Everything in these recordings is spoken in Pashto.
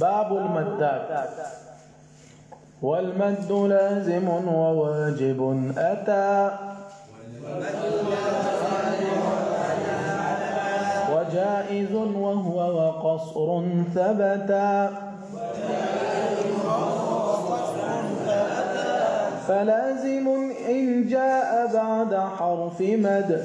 باب المدات والمد لازم وواجب أتى وجائز وهو وقصر ثبتا فلازم إن جاء بعد حرف مد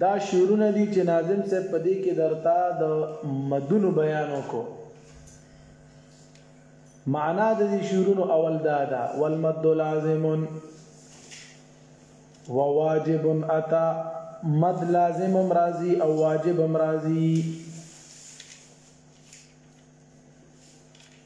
دا شعرونه دي چې ناظم صاحب په دې کې درته د مدونو بیان وکړو معنا د دې شعرونو اول دا ده والمد لازم وواجب اتا مد لازم امرازي او واجب امرازي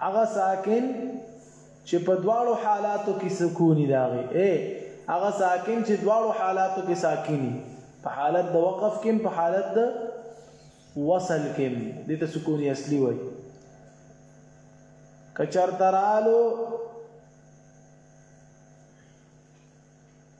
هغه ساکن چې په دواړو حالاتو کې سکونی داغي اے هغه ساکن چې دواړو حالاتو کې ساکني په حالت د وقف کې په حالت د وصل کې د ته سکونی اصلي وای کچر ترالو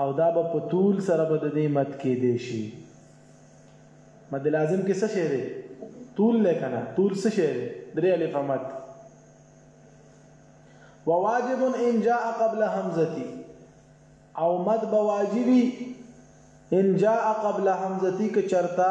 او دا به په طول سره به د دې مد کېدی شي. مد لازم کې څه شی دی؟ طول دی کنه طول څه شی دی؟ درې الفه مد. وواجب ان جاء قبل همزتي او مد به واجبي ان جاء قبل همزتي که چرتا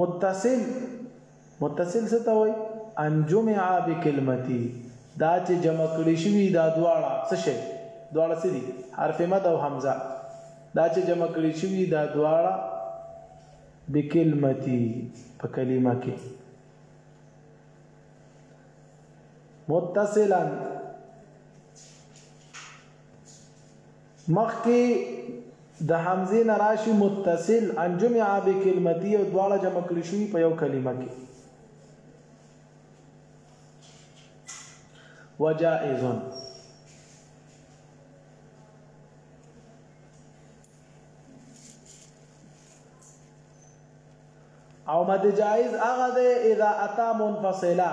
متصل متصل څه ته وایي انجمع بکلمتی دا چې جمع کړی شوی دا دواړه څه شي دواړه څه دي حرف مد او همزه دا چې جمع کړی شوی دا دواړه بکلمتی په کلمه کې متصلا مخکي د همزې نه راشي متصل ان جمع بکلمتي او دواړه جمع کړي شوي په یو کلمه کې وجائزن او مد جائز هغه ده اذا اتا منفصلا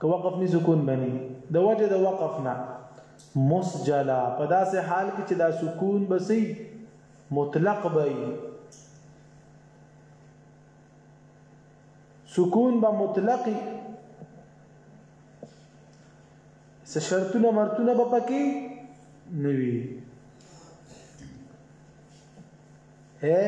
که وقف نی سکون بنی د وجه د وقف نه مسجلا په داسې حال کې چې دا سکون بسی مطلق به سکون به مطلقي څه شرطونه مرتونه به پکې نه وي اے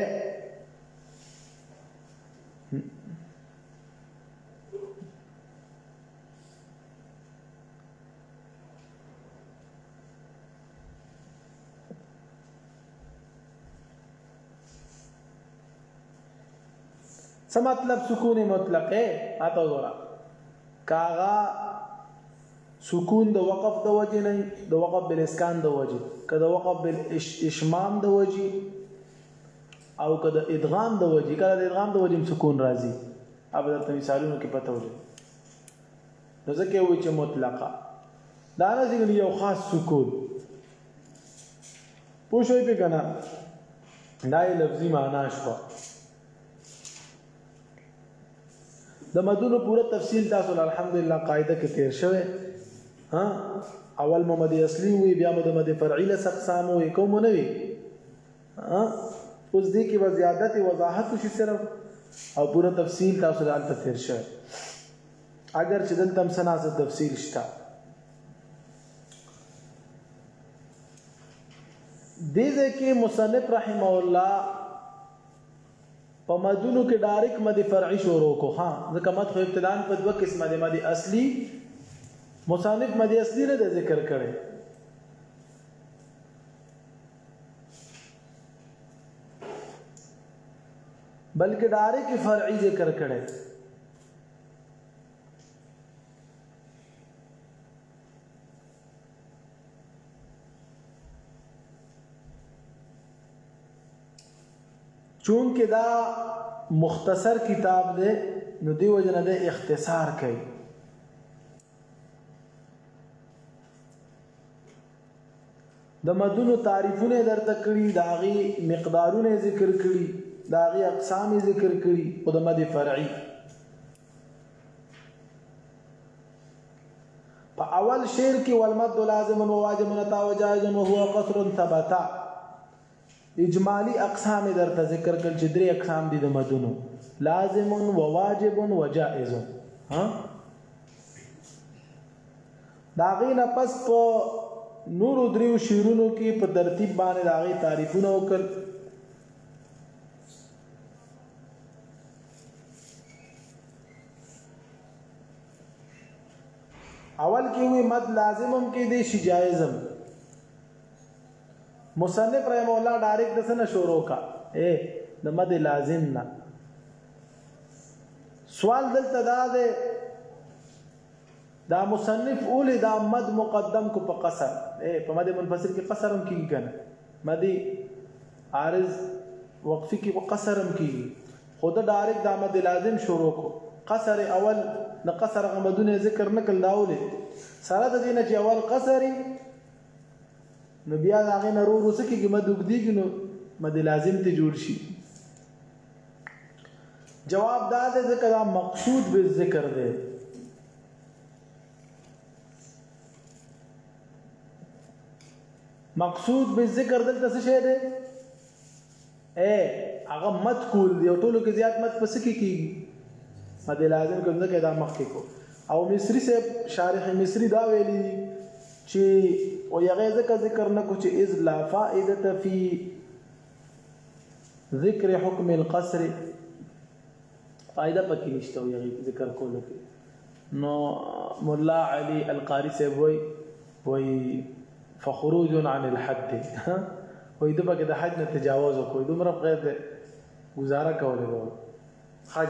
څه مطلب سکون مطلقه اته ورا کاغا سکون د وقف د وجه نه د وقف بل اسکان د وجه کدا وقف بل اشمام د وجه او که د ادغام د وجې کله د ادغام د وجې سکون راځي اب درته مثالونو کې پته ولې نو ځکه وي چې مطلقه دا نه ځګنی یو خاص سکون پوښوي په کنه دا یې لفظي معنا شو د مدونو پوره تفصیل تاسو الحمدلله قاعده کې تیر شوه ها اول ممد اصلي وي بیا مد مد فرعي له اقسام وي کوم نه وي اوس دې کې به زیادت وضاحت وشي صرف او پوره تفصیل تاسو ته الته تیر شوی اگر چې دلته هم سناسه تفصیل شته دې ځکه مصنف رحم الله په مدونو کې ډایرک مد فرعي شروع کو ها ځکه مد خو ابتداء په دوه قسمه دي مد اصلي مصنف مد اصلي نه ذکر کړي بلکې ډارې کې فرعي ذکر کړي چون کې دا مختصر کتاب دی نو دی وجنه د اختصار کوي د مدونو تعریفونه درته کړي د هغه مقدارونه ذکر کړي د هغه اقسام ذکر کړي او د مد فرعي په اول شعر کې والمد لازم وواجب نتا وجائز وهو قصر ثبتا اجمالي اقسام یې درته ذکر کړل چې درې اقسام دي د مدونو لازم و واجب و جائز ها دا غینه پس په نورو دریو شعرونو کې په ترتیب باندې دا غي تعریفونه وکړ اول کې وی مد لازمم کې دي شي جایزم مصنف رحمه الله ډاریک د سنه شروع کا اے د مد لازم نه سوال دلته دا ده دا مصنف اول دا مد مقدم کو په قصر اے په مد منفصل کې قصر هم کیږي کنه مدي عارض وقفي کې قصر هم کیږي خود ډاریک دا مد لازم شروع کو قصر اول نه قصر غمدونه ذکر نکل داوله سره د دینه چې اول قصري نو بیا د هغې نه رو رو څه کېږي مد اوږدېږي نو مد لازم ته جوړ شي جواب دا دی ځکه دا مقصود به ذکر دی مقصود به ذکر دلته څه شی دی اې هغه مد کول دی او ټولو کې زیات مد په څه کې کېږي مد لازم کې ځکه دا مخکې کو او مصری صاحب شارح مصری دا ویلي دي چې او یغه ذکر ذکر نه کو چې اذ لا فائده فی ذکر حکم القصر فائده پکې نشته او یغي ذکر کولو کې نو مولا علي القاری صاحب وای وای فخروج عن الحد وای د پکې د حد نه تجاوز کوي دومره غیر ده گزاره کولې وو حج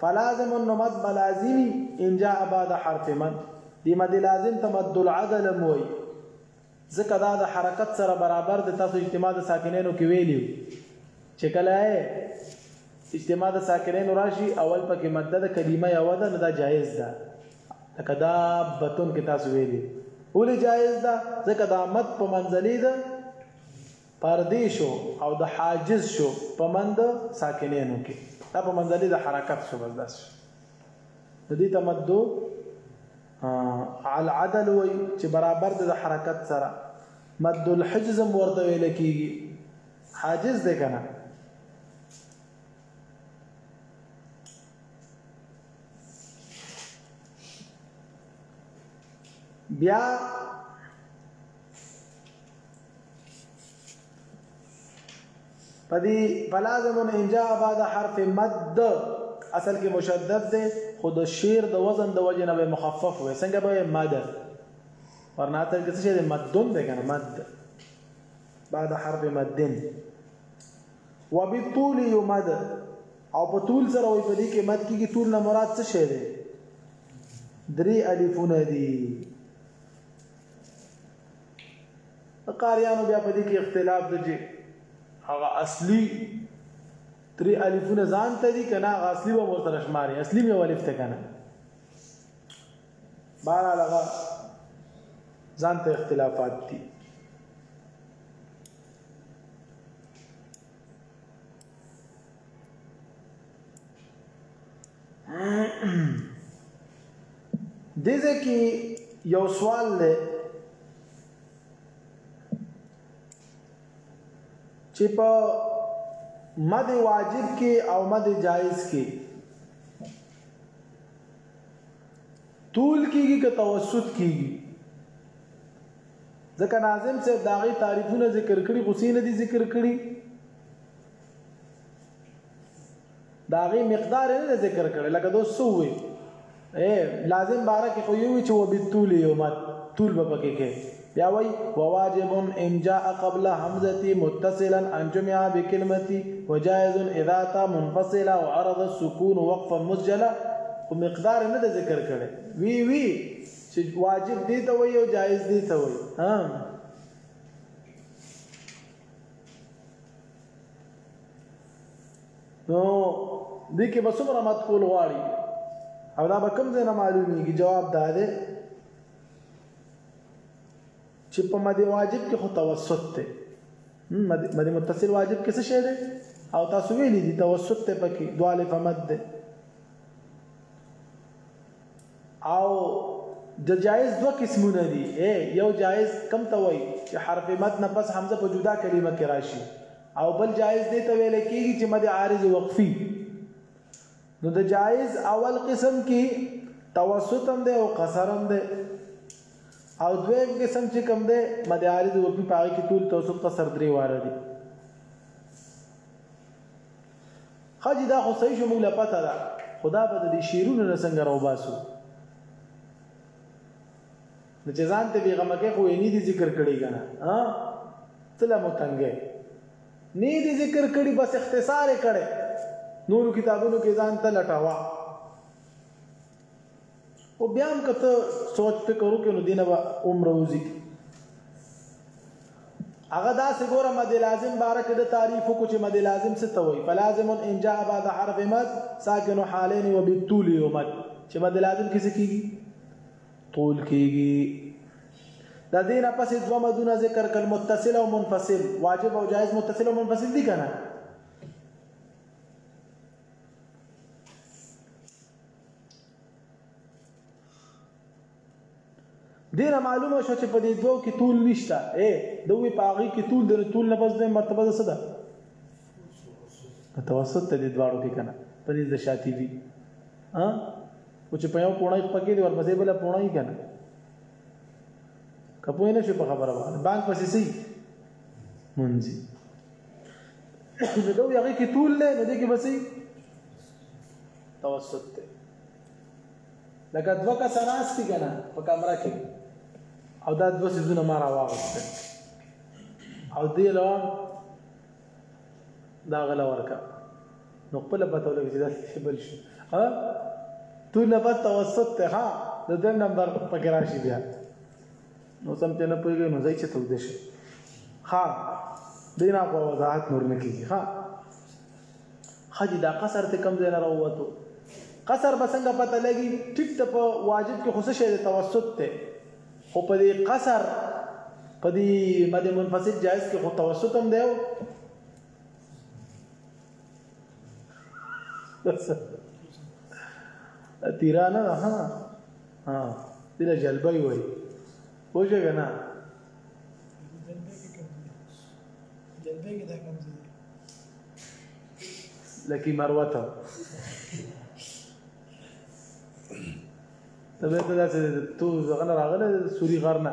فلازم نو مد به لازمي ان جاء بعد حرف مد دي مد لازم ته مد العدل هم وايي ځکه دا د حرکت سره برابر دی تاسو اجتماع د ساکنینو کې ویلي چې کله اجتماع د ساکنینو راشي اول پکې مد د کلمه یو ده نو دا جایز ده لکه دا بتون کې تاسو ویلي ولې جایز ده ځکه دا مد په منځلي ده پردې شو او د حاجز شو په مند ساکنینو کې دا په منځلې د حرکت شو بس داس د دې تمدو عل عدل وي چې برابر د حرکت سره مد الحجز ورته ویل کیږي حاجز دی کنه بیا پدی بلازم ان انجا بعد حرف مد اصل کې مشدد دی خو د شیر د وزن د وجه نه به مخفف وي څنګه به مد ورنه تل کې څه دی مدون دی کنه مد بعد حرف مدن وبالطول يمد او په طول سره وي په دې کې مد کېږي طول نه مراد څه شی دی درې الفونه دي د قاریانو بیا په دې کې اختلاف دی چې هغه اصلي تری الفونه ځان ته دي کنه هغه اصلي به ورته شماري اصلي مې الف ته کنه بار هغه ځان ته اختلافات دي دزه کې یو سوال دی چې په مد واجب کې او مد جائز کې طول کیږي که توسط کیږي ځکه ناظم صاحب دا غي تعریفونه ذکر کړي خو سینه دي ذکر کړي دا غي مقدار نه ذکر کړي لکه دوه سوې اے لازم بارا کې خو یو چې وبالطول یومت طول به پکې کې بیا وایي، وواجب ان جاء قبل همزة متصلا ان جمع بکلمة وجائز اذا تا منفصلة وعرض السکون وقفا مسجلا خو مقدار یې نه دی ذکر کړی وي وي چې واجب دې ته وایي او جائز دې ته وایي ها نو دې کې به څومره مات کول غواړي او دا به کوم ځای نه معلومیږي جواب دا دی چې په مد واجب کې خو توسط ته مد متصل واجب کې څه شی دی او تاسو ویلي دي توسط ته پکې دواله په مد ده او د جایز دوه قسمونه دي یو جایز کم ته وایي چې حرف مد نه پس حمزه په جدا کلمه کې راشي او بل جایز دی ته ویل کېږي چې مد عارض وقفي نو د جائز اول قسم کی توسط هم ده او قصر هم ده او دویم قسم چې کوم ده مد عارض وقفي پاره کې ټول توسط قصر درې واره دي خاجي دا خو صحیح شو موږ لا پته ده خدا به د شیرونو نه څنګه راوباسو نو چې ځان ته بې غمه کې خو یې نه دي ذکر کړي که نه ها ته لا مو تنګی نه دي ذکر کړي بس اختصار یې کړی نورو کتابونو کې ځان ته لټوه او بیا هم کته سوچ فکر وکړو نو دینه به عمر وزي هغه دا سه ګوره مد لازم بارک د تعریف کو چې مد لازم څه ته وای فلازم ان جاء بعد حرف مد ساکن حالین وبالطول یمد چې مد لازم کیسه کیږي قول کیږي د دې نه پسې دوه مدونه ذکر کړل متصل او منفصل واجب او جائز متصل او منفصل دي کنه دینه معلومه شو چې په دې دوو کې طول نشته اے دوی په هغه کې طول د طول نه بس د مرتبه څه ده متوسط ته دې دواړو کې کنه په دې د شاطبي ها او چې په یو پوڼه یې پکې دی ورپسې بل پوڼه یې کنه کپوی نه شي په خبره باندې بانګ پسې سي منځي نو دوی هغه کې طول نه نو دې کې بسې توسط ته لکه دوه کس راستي کنه په کمره کې او دا دوه سيزونه ما راوغسته او دې له دا غلا ورکړه نو خپل پته ولګی چې دا څه بل شي ها تو نه بس توسط ته ها د دې نمبر پکې راشي بیا نو سم ته نه پوهیږي نو ځای چې تو دې شي ها دینا په وضاحت نور نه کیږي ها خدي دا قصر ته کم ځای نه راووتو قصر بسنګ پته لګي ټیک ته په واجب کې خصوص شه توسط ته خو په دې قصر په دې مد منفصل جائز کې خو توسط هم دی تیرانه ده ها ها دله جلبای وای پوجا غنا جلبای کې دا کوم ځای لکه مروته تبه ته داسې تو زغنه راغله سوري غرنه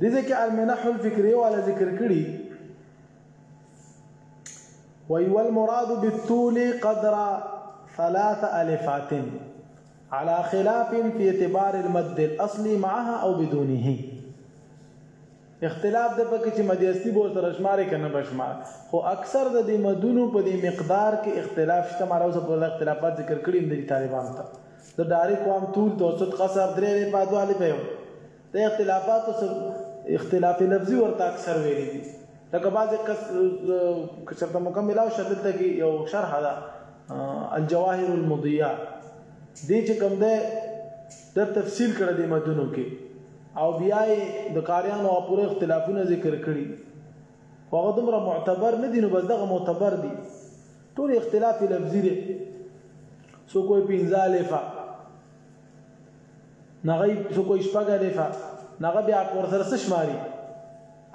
دې ځای کې المنح الفکري والا ذکر کړي وی والمراد بالطول قدر ثلاث الفات على خلاف في اعتبار المد الاصلي معها او بدونه اختلاف د پکې چې مد اصلي به سره شمارې کنه بشمار خو اکثر د دې مدونو په دې مقدار کې اختلاف شته مارو سره په اختلافات ذکر کړي د طالبانو ته د ډایرک وام طول توسط قصر درې په دوه لپاره د اختلافاتو سر اختلاف لفظي ورته اکثر ویلي دي لکه بعض کس که چرته مکمل او شدل ته کې یو شرح ده الجواهر المضیه دې چې کوم ده د تفصیل کړه د مدونو کې او بیا د قاریانو او پوره اختلافونه ذکر کړي خو هغه دومره معتبر نه دي نو بس دغه معتبر دي ټول اختلاف لفظي دي سو کوئی پنځه الفا نغه سکوی شپږ الفه نغه بیا کور سره څه شماري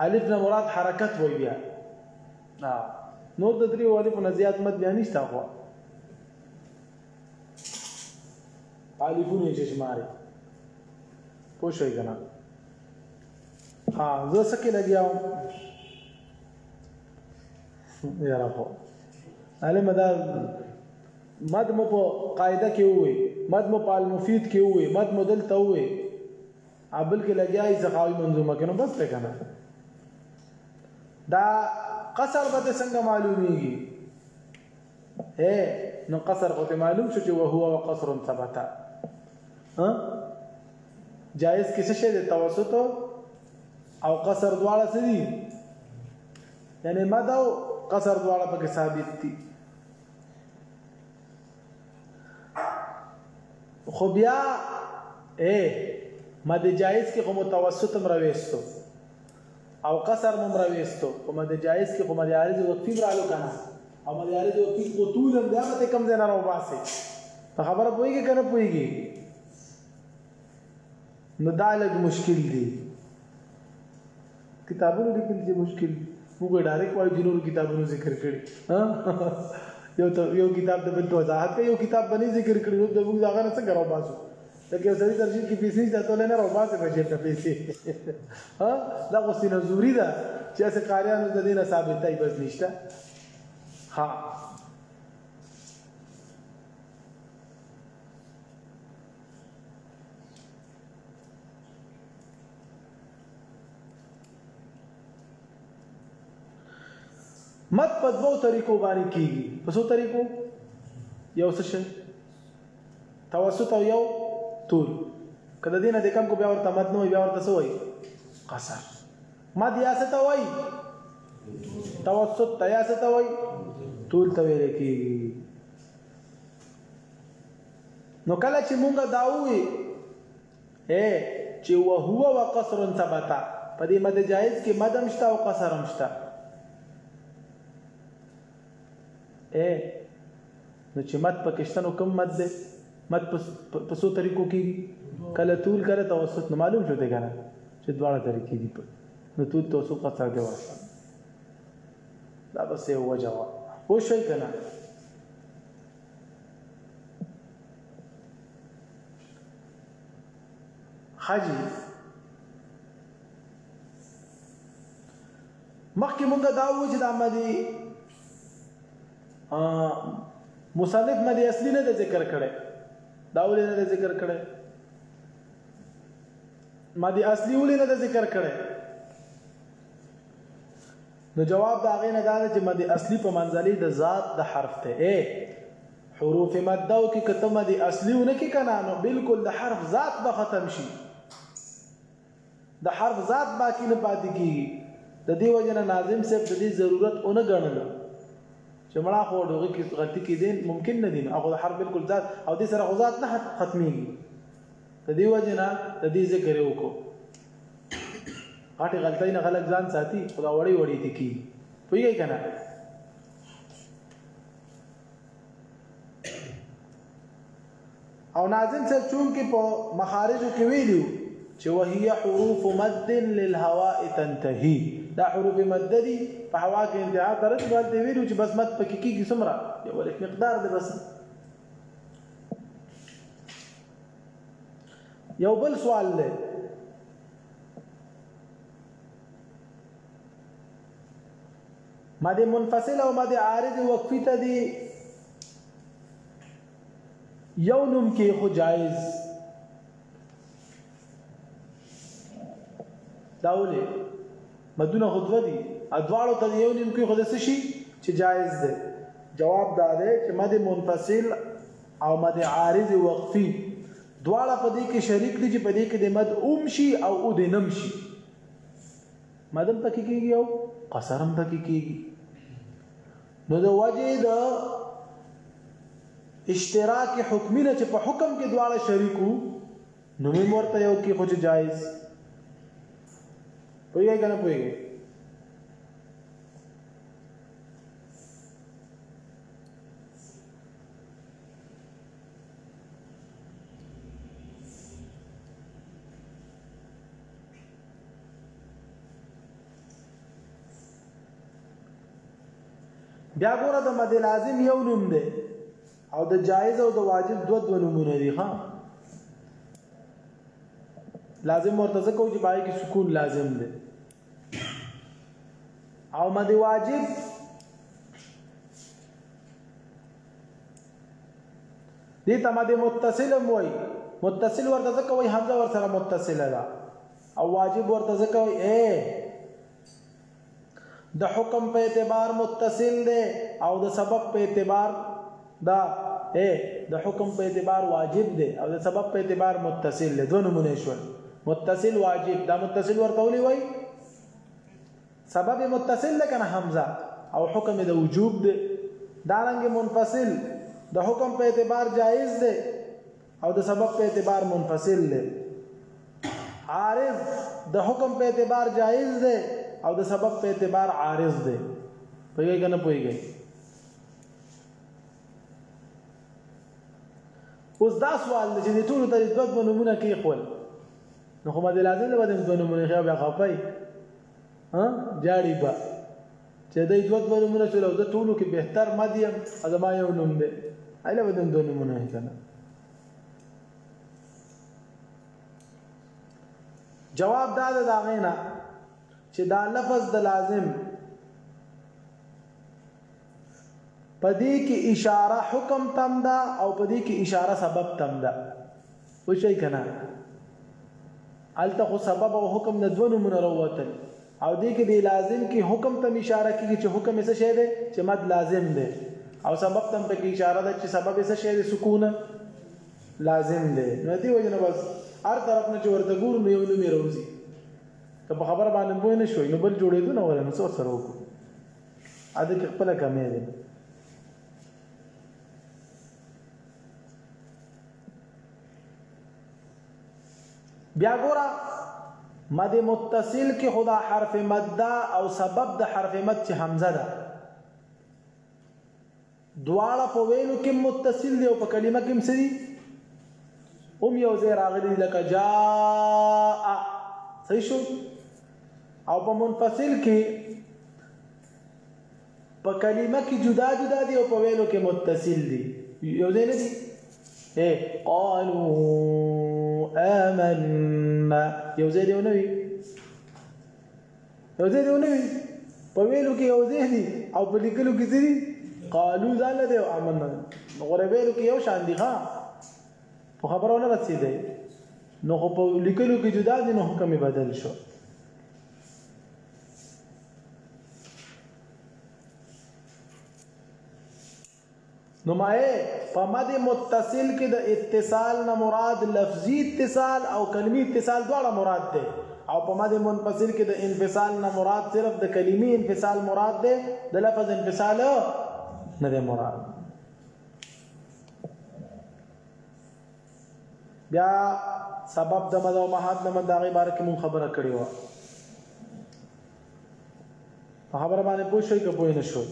الف نه مراد حرکت وای بیا نور د دریو الف نه زیات مد بیا نشته خو الفونه چې شماري پوه شوي که نه ها زه څه کې لګیا وم یاره خو علم دا مد مو په قاعده کې ووې مد مو په المفید کې ووې مد مو دلته ووې ابل کې لګیا یې سخاوي منظومه کې نو بس ته کنه دا قصر به څنګه معلومیږي اے نو قصر خو ته معلوم شو چې وهو وقصر ثبت ها جائز کې څه شی دی توسط او قصر دواړه څه دي یعنی مد او قصر دواړه پکې ثابت دي خو بیا اے مد جایز کې خو متوسط هم راويستو او قصر هم راويستو په مد جایز کې خو مد عارض وقفي رالو کنه او مد عارض وقفي خو طول هم بیا ته کم ځای نه راو باسي په خبره پويږي کنه پويږي نو دا لږ مشکل دی کتابونه لیکل چې مشکل موږ ډایرک وایو چې نور کتابونه ذکر کړي یو ته یو کتاب د بل وضاحت کوي یو کتاب باندې ذکر کړي نو د موږ هغه نه څنګه راو باسو دا کې سړي ترشي کې پیسې چې تاسو نه راو باسه به چې پیسې ها دا خو سینه زوري ده چې اسه کاریانو د دینه ثابتای بس نشته ها مد په دوو طریقو باندې کیږي په څو طریقو یو څه شي توسط او یو طول کله دینه د کم کو بیا ورته مد نو بیا ورته څه وایي قصر مد یا څه ته وایي توسط ته یا څه ته وایي طول ته ویل کیږي نو کله چې مونږ دا ووي اې چې وهو وقصر ثبتا په دې مد جائز کې مد هم شته او قصر هم شته اې نو چې مد په کشتنو کم مد ده مد په څو طریقو کې کله طول کله توسط نو معلوم شو دی کنه چې دواړه طریقې دي په نو طول توسط قصر دی واسه دا بس یو وجه وا وشوي کنه حاجی مخکې مونږ دا و چې دا مدي مصنف مدي اصلي نه ذکر کړي دا ولې نه ذکر کړي مدي اصلي ولې نه ذکر کړي نو جواب د هغې نه دا دی چې مد اصلي په منزلې د ذات د حرف دی اې حروف مدو کې که ته مد اصلي ونه کې کنه نو بالکل د حرف ذات به ختم شي د حرف ذات باقی نه پاتې کیږي د دې وجه نه ناظم صاحب د دې ضرورت اونه ګڼلو چې مړه خو ډوغه کې غلطي کې دي ممکن نه دي هغه حرف بالکل ذات او دې سره غزات نه ختميږي د دې وجه نه د دې ذکر یې وکړو غټې غلطۍ نه خلک ځان ساتي خو دا وړې وړې دي کېږي پوهېږئ که نه او ناظم صاحب چون کې په مخارجو کې ویلو چې وهي حروف مد للهواء تنتهي دا حروف مد دي په هوا کې انتها ترته باندې ویلو چې بس مد پکې کېږي سمره یو مقدار دی بس یو بل سوال دی ماده منفصل او ماده عارض وقفی ته دی یو نوم کې خو جایز داوله مدونه خو دوه دي او دواړو ته دې یو نیم کېښود څه شي چې جایز دی؟ جواب دا دی چې مد منفصل او مد عارض وقفي دواړه په دې کې شریک دي چې په دې کې د مد اوم شي او او د نم شي مدم پکې کېږي او قصرم پکې کېږي نو د وجه د اشتراک حکمینه چې په حکم کې دواړه شریکو نومیم ورته یو کی خو چې جایز پوهیږئ که نه پوهیږئ بیا ګوره د مد لازم یو نوم دی او د جایز او د واجب دوه دوه نمونه دي ها لازم ورته ځکه چې پای کې سکون لازم دی او مد واجب دې ته مد متصل وای متصل ورته ځکه وای حمزه ور سره متصل ده او واجب ورته ځکه وای اے د حکم په اعتبار متصل دی او د سبب په اعتبار دا اے د حکم په اعتبار واجب دی او د سبب په اعتبار متصل دی دوه نمونه شول متصل واجب دا متصل ورته ولي وای سبب متصل ده کنه حمزه او حکم د وجوب ده دارنګ منفصل د حکم په اعتبار جایز ده او د سبب په اعتبار منفصل دی عارض د حکم په اعتبار جائز دی او د سبب په اعتبار عارض دی پوهیږئ که نه پوهیږئ اوس دا سوال دی چې د ټولو ته دوه دوه نمونه کې خپل نو خو مده لازم نه باندې دوه نمونه خو بیا خپای ها جاړي با چه دی دوه دوه نمونه شول او زه ټولو کې بهتر مد یم او زما یو نوم دی ایله به دوه نمونه یې کنه جواب دا ده دا غینا چې دا لفظ د لازم پدې کې اشاره حکم تم ده او پدې کې اشاره سبب تم ده وشی کنه هلته خو سبب او حکم نه دوه نومونه راووتل او دې کې د لازم کې حکم ته اشاره کیږي چې حکم څه شی دی چې مد لازم دی او سبب ته په کې اشاره ده چې سبب څه شی دی سکون لازم دی نو دې وجه نه بس هر طرف نه چې ورته ګور نو یو نوم راوځي که په خبر باندې پوه نه شوي نو بل جوړېدو نه ورنه څو سره وکړو اده کې خپل کمې ده بیا ګوره مد متصل کې خدا حرف مد دا او سبب د حرف مد چې حمزه ده دواړه په ویلو کې متصل دی او په کلمه کې مسری هم یو ځای راغلی لکه جاء صحیح شو او په منفصل کې په کلمه کې جدا جدا دي او په ویلو کې متصل دي یو ځای نه دي اے قالو آمنا یو ځای دی ونه وي یو ځای دی ونه وي په ویلو کې یو ځای دي او په لیکلو کې ځري قالو ځان له دی او آمنا غره ویلو کې یو شان دي ها په خبرونه رسیدي نو خو په لیکلو کې جدا دي نو حکم بدل شو نو مایه په مد متصل کې د اتصال نه مراد لفظي اتصال او کلمي اتصال دواړه مراد دي او په مد منفصل کې د انفصال نه مراد صرف د کلمي انفصال مراد دي د لفظ انفصال نه دی مراد بیا سبب د مد او محد نه مد هغه باره کې مون خبره کړې و په خبره باندې پوه شئ که پوه نه شئ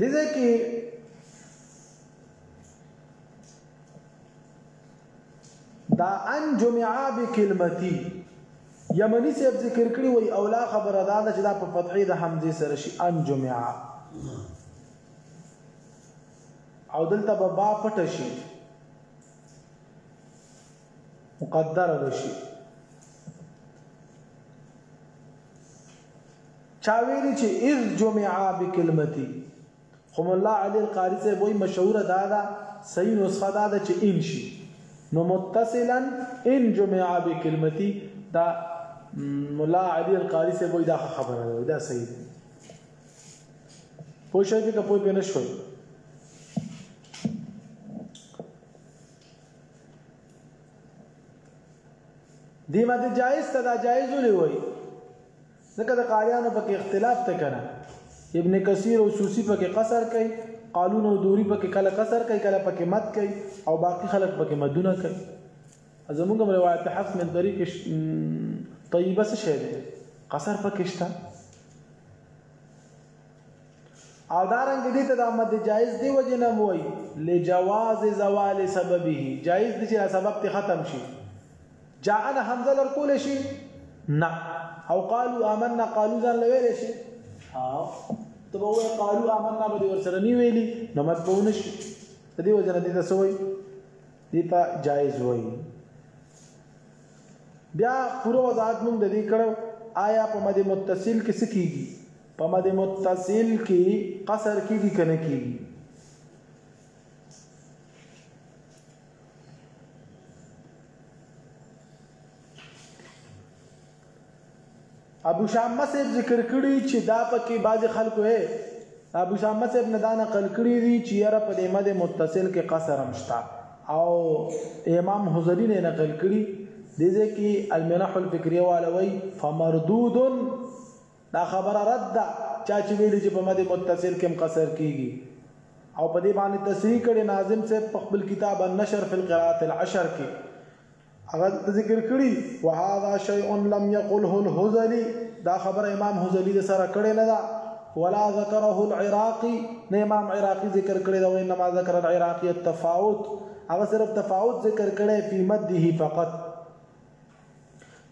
دې ځکه دا ان جمعه بکلمتی یمنی صاحب ذکر کړی وای او لا خبره دا ده چې دا په فتحې د حمزه سره شي ان جمعه او دلته به با پټ شي مقدر بشي چا ویلی چې اذ جمعه بکلمتی خو ملا علي القاري صاحب وايي مشهوره دا ده، صحیح نسخه دا ده چې ان شي، نو متصلا ان جمع بکلمتي دا ملا علي القاري صاحب وايي دا خبره ده، دا صحیح ده. پوه شئ که پوه پې نه شوئ دې ماته جایز ته دا جایز ولې وایي ځکه د قاریانو پکې اختلاف ته کنه ابن کثیر او سوسی پکې قصر کوي قالون او دوری پکې کله قصر کوي کله پکې مد کوي او باقی خلک پکې مدونه کوي زموږ روایت حفص من طریق طیبه څه شی دی قصر پکې شته او دا رنګ دي ته دا مد جایز دی وجه نه موي لجواز زوال سببه جایز دي چې سبب ته ختم شي جاءنا حمزه لر کول شي نه او قالوا آمنا قالوا ځان لویل شي ها ته وای قالوا آمنا به ورسره نی ویلي نو مد به ونشي دې وجه نه دي تاسو وای دي په جایز وای بیا پوره وضاحت مونږ د دې کړو آیا په مد متصل کې څه کیږي په مد متصل کې قصر کیږي کنه کیږي ابوشامه صیب ذکر کړي چي دا پکي بعضي خلکو ئې د ابوشامه صیب نه دا نقل کړي دي چي یره په دې مد متصل کي قصر هم شته او امام حضري نه نقل کړي دې ځای کي المنح الفکریه والا وایي فمردود دا خبره رد ده چا چې ویلي چې په مد متصل کې قصر کیږي او په دې باندې تصریح کړي ناظم صاحب په خپل کتاب النشر فی القراءات العشر کې هغه ذکر کړي وهذا شيء لم يقله الهذلي دا خبر امام هذلي د سره کړي نه دا ولا ذكره العراقي نه امام عراقي ذکر کړي دا وانما ذكر العراقي التفاوت هغه صرف تفاوت ذکر کړي په مده فقط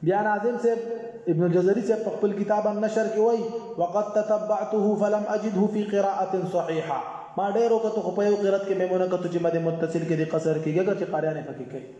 بیا ناظم صاحب ابن الجزري صاحب خپل کتاب النشر کې وای وقد تتبعته فلم اجده في قراءه صحيحه ما ډیرو کته خو په یو قرات کې میمونه کته چې مده متصل کې د قصر کېږي چې قاریانه پکې کوي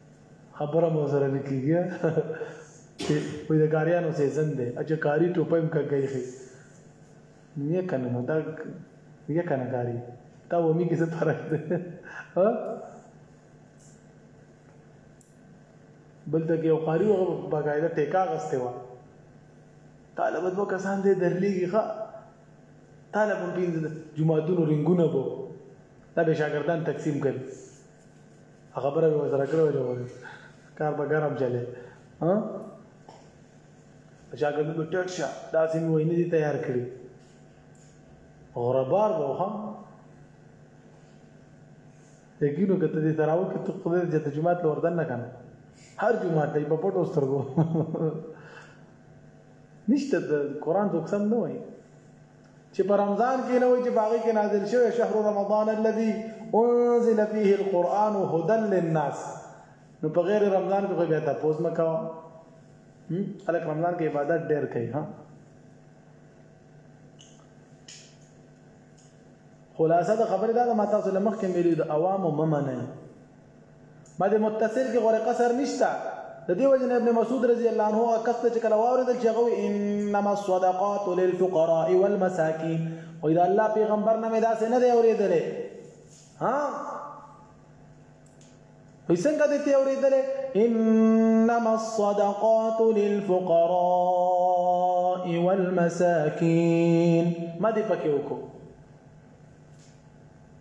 خبره مو سره نه کیږي چې وې د کاریانو سیزن دی چې کاری ټوپایم کګی خي نه کنه نو دا یې کنه کاری تا و می کې څه فرق دی ها بل ته یو قاری او بغایده ټیکا غسته و طالب دوه کسان دې درلېږي ښا طالب هم پینځه جمعهتون رنگونه بو دا به شاګردان تقسیم کړي خبره به وسره کړو جو کار به ګرم چلے ها چا ګل به ټټ شه دا سیم وای نه دي تیار کړی غربار به هم یقینو کته دې تراو کې ته خدای دې ته جمعه ته وردن نه کنه هر جمعه ته په پټو سترګو نشته د قران څوک سم نه وای چې په رمضان کې نه وي چې باغې کې نازل شوی شهر رمضان الذي انزل فيه القرآن هدى للناس نو په غیر رمضان کې خو بیا تاسو مکو الک رمضان کې عبادت ډېر کوي ها خلاصه د خبره دا د ماته سره مخکې ملي د عوامو ممنه مد متصل کې غره قصر نشته د دې وجه ابن مسعود رضی الله عنه هغه کس چې کله واوریدل چې هغه انما الصدقات للفقراء والمساکین او دا الله پیغمبر نه مې داسې نه دی اوریدل ها وي څنګه دې ته اوریدل انما الصدقات للفقراء والمساکین ما دې پکې وکړو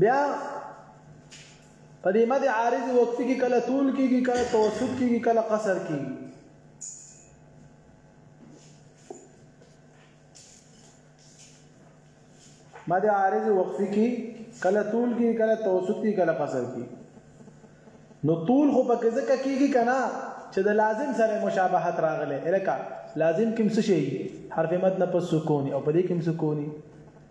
بیا په دې مد عارض وقفي کې کله طول کېږي کله توسط کېږي کله قصر کېږي مد عارض وقفي کې کله طول کېږي کله توسط کېږي کله قصر کېږي نو طول خو پکې ځکه کېږي کنه چې د لازم سره مشابهت راغله الکه لازم کوم څه شي حرف مد نه پس سکوني او په دې کوم سکوني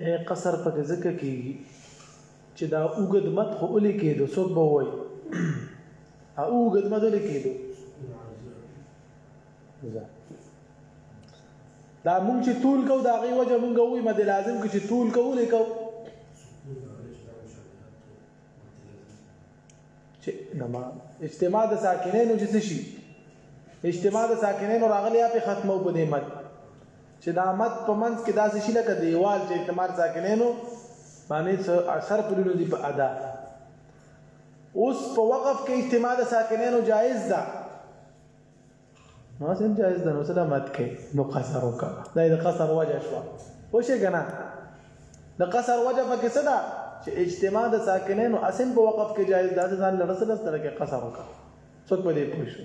اې قصر پکې ځکه کېږي چې دا اوږد مت خو ولي کېدو څوک به وایي او اوږد مت ولي کېدو دا مونږ چې طول کو دا غي وجه مونږ وي مد لازم کې چې طول کو لیکو چې نما اجتماع د ساکنینو چې څه شي اجتماع د ساکنینو راغلی په ختمو په دې مت چې دا مت په منځ کې داسې شي لکه دیوال چې اجتماع ساکنینو باندې څه اثر پرې لري په ادا اوس په وقف کې اجتماع د ساکنینو جایز ده ما سم جایز ده نو سلام مت کې نو قصر وکړه دا د قصر وجه شو او شي کنه د قصر وجه پکې څه ده چې اجتماع د ساکنینو اسن په وقف کې جایز ده ځان له رسول سره کې قصر وکړه څوک به دې پوه شي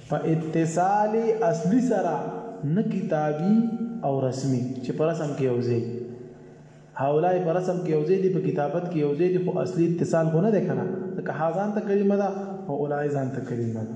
په اتصال اصلي سره نه کتابي او رسمي چې په رسم کې یو ځای هؤلاء په رسم کې یو ځای دي په کتابت کې یو ځای دي خو اصلي اتصال خو نه دی کنه ځکه ها ځان ته کلمه ده او اولای ځان ته کلمه ده